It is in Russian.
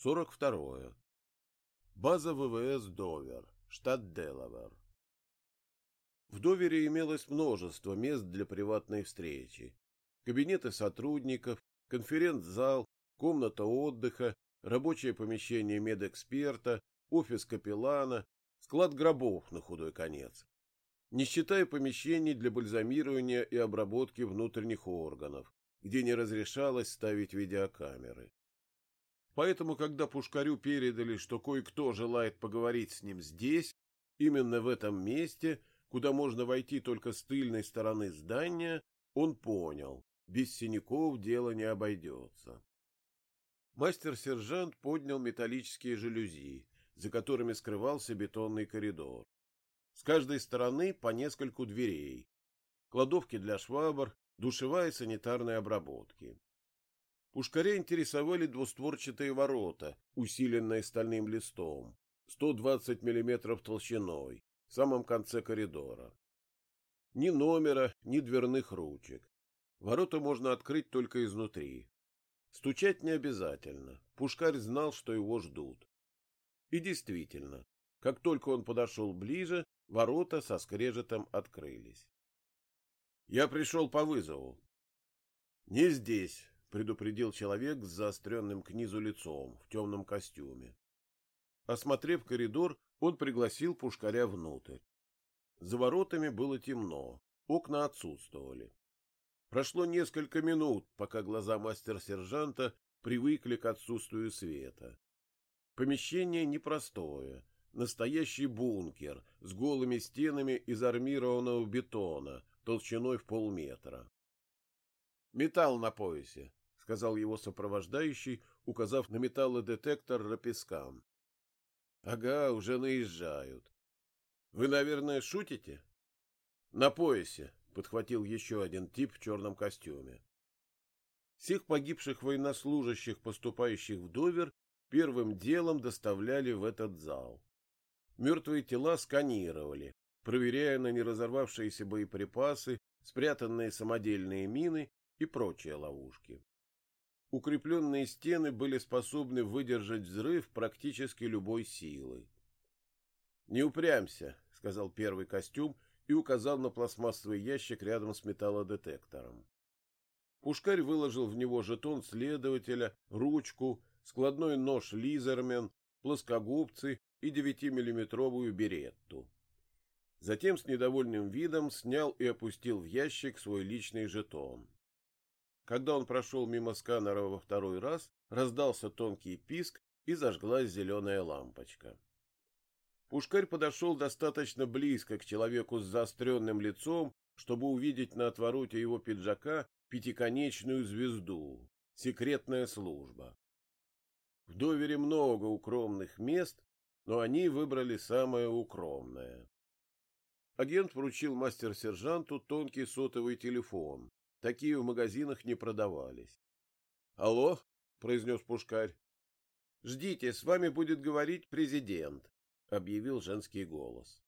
42. База ВВС Довер, штат Делавер. В Довере имелось множество мест для приватной встречи. Кабинеты сотрудников, конференц-зал, комната отдыха, рабочее помещение медэксперта, офис капеллана, склад гробов на худой конец. Не считая помещений для бальзамирования и обработки внутренних органов, где не разрешалось ставить видеокамеры. Поэтому, когда Пушкарю передали, что кое-кто желает поговорить с ним здесь, именно в этом месте, куда можно войти только с тыльной стороны здания, он понял, без синяков дело не обойдется. Мастер-сержант поднял металлические жалюзи, за которыми скрывался бетонный коридор. С каждой стороны по нескольку дверей, кладовки для швабр, душевая и санитарной обработки. Пушкаря интересовали двустворчатые ворота, усиленные стальным листом, 120 мм толщиной, в самом конце коридора. Ни номера, ни дверных ручек. Ворота можно открыть только изнутри. Стучать не обязательно. Пушкарь знал, что его ждут. И действительно, как только он подошел ближе, ворота со скрежетом открылись. Я пришел по вызову. Не здесь, — предупредил человек с заостренным к низу лицом в темном костюме. Осмотрев коридор, он пригласил пушкаря внутрь. За воротами было темно, окна отсутствовали. Прошло несколько минут, пока глаза мастер-сержанта привыкли к отсутствию света. Помещение непростое, настоящий бункер с голыми стенами из армированного бетона толщиной в полметра. Металл на поясе, сказал его сопровождающий, указав на металлодетектор рапискам. — Ага, уже наезжают. — Вы, наверное, шутите? — На поясе, — подхватил еще один тип в черном костюме. Всех погибших военнослужащих, поступающих в Довер, первым делом доставляли в этот зал. Мертвые тела сканировали, проверяя на неразорвавшиеся боеприпасы, спрятанные самодельные мины и прочие ловушки. Укрепленные стены были способны выдержать взрыв практически любой силы. «Не упрямься», — сказал первый костюм и указал на пластмассовый ящик рядом с металлодетектором. Пушкарь выложил в него жетон следователя, ручку, складной нож Лизермен, плоскогубцы и 9-миллиметровую беретту. Затем с недовольным видом снял и опустил в ящик свой личный жетон. Когда он прошел мимо сканера во второй раз, раздался тонкий писк и зажглась зеленая лампочка. Пушкарь подошел достаточно близко к человеку с заостренным лицом, чтобы увидеть на отвороте его пиджака пятиконечную звезду — секретная служба. В довере много укромных мест, но они выбрали самое укромное. Агент вручил мастер-сержанту тонкий сотовый телефон, Такие в магазинах не продавались. «Алло», — произнес Пушкарь. «Ждите, с вами будет говорить президент», — объявил женский голос.